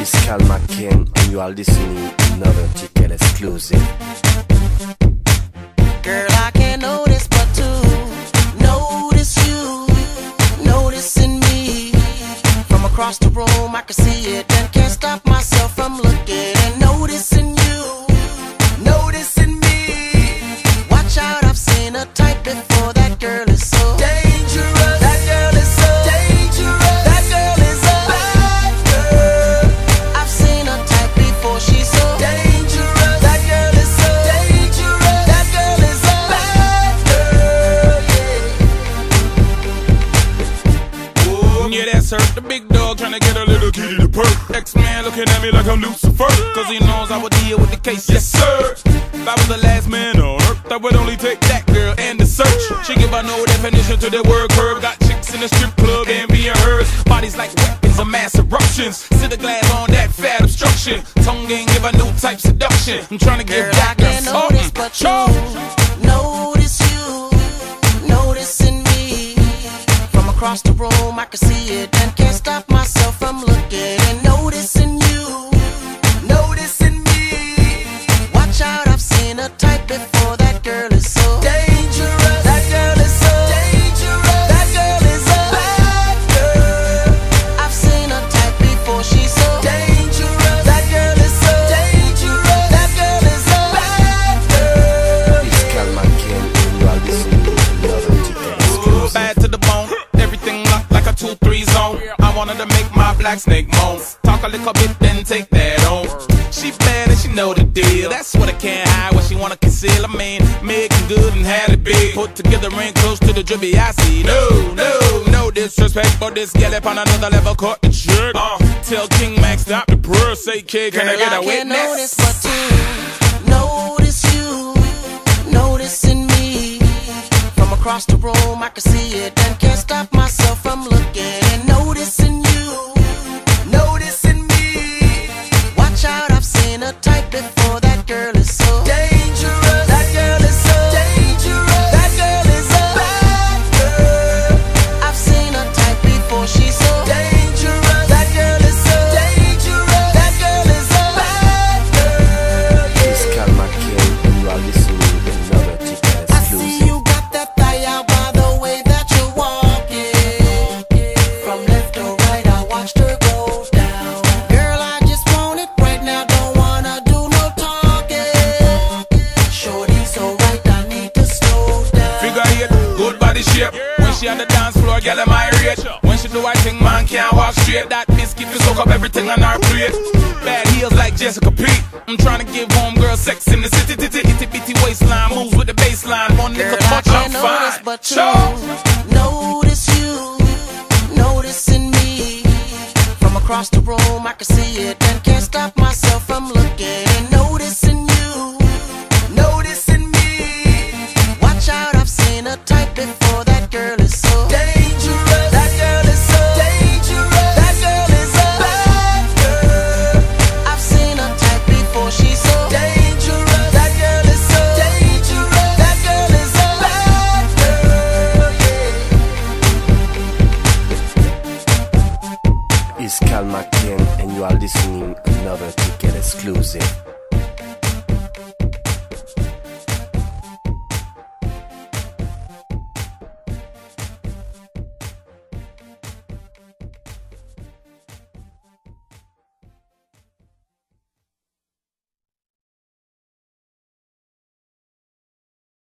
Calma King, and you are listening to another ticket exclusive. Girl, I can't notice but to notice you, noticing me. From across the room, I can see it and can't stop girl. Yeah. Yeah, that's her. The big dog trying to get a little kitty to perk. X-Man looking at me like I'm Lucifer. Cause he knows I would deal with the case. Yes, sir. If I was the last man on earth, I would only take that girl and the search. She give a no definition to the word curve. Got chicks in the strip club and being hers. Bodies like weapons of mass eruptions. Sit the glass on that fat obstruction. Tongue ain't give a new type seduction. I'm trying to give Girl, I that girl can't notice but you oh, across the room. I can see it and can't stop myself from looking to make my black snake moan. Talk a little bit, then take that on. She bad and she know the deal. That's what I can't hide, what she wanna conceal. I mean, making good and had it big. Put together ain't close to the drippy I see. No, no, no disrespect, but this gal up on another level caught the trick. Uh, tell King Max stop the prayer, say kid, can I Girl, get a can't witness? notice but notice you, noticing me. From across the room, I can see it and can't stop myself from looking dance floor, girl, in my irate. When she do her thing, man can't walk straight. That biscuit you soak up everything on her plate. Bad heels like Jessica Pete. I'm trying to give homegirl sex in the city, titty, itty bitty waistline. Moves with the baseline. One nigga touch, I'm fine. But you notice you, noticing me. From across the room, I can see it. is Kalmakin, and you are listening another ticket exclusive.